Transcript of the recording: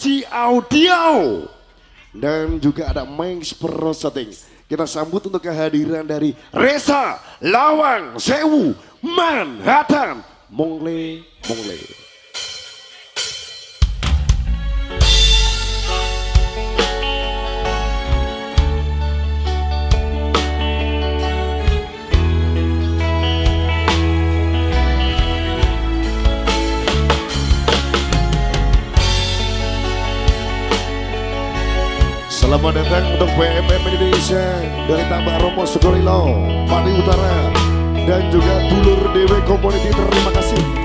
Ci Audio dan juga ada Max Pro Setting. Kita sambut untuk kehadiran dari Reza Lawang Sewu Manhattan Mongle Mongle. Selamat datang untuk PMM Indonesia dari Tambak Romo Sugorilo, Padi Utara, dan juga Dulur DW Community. Terima kasih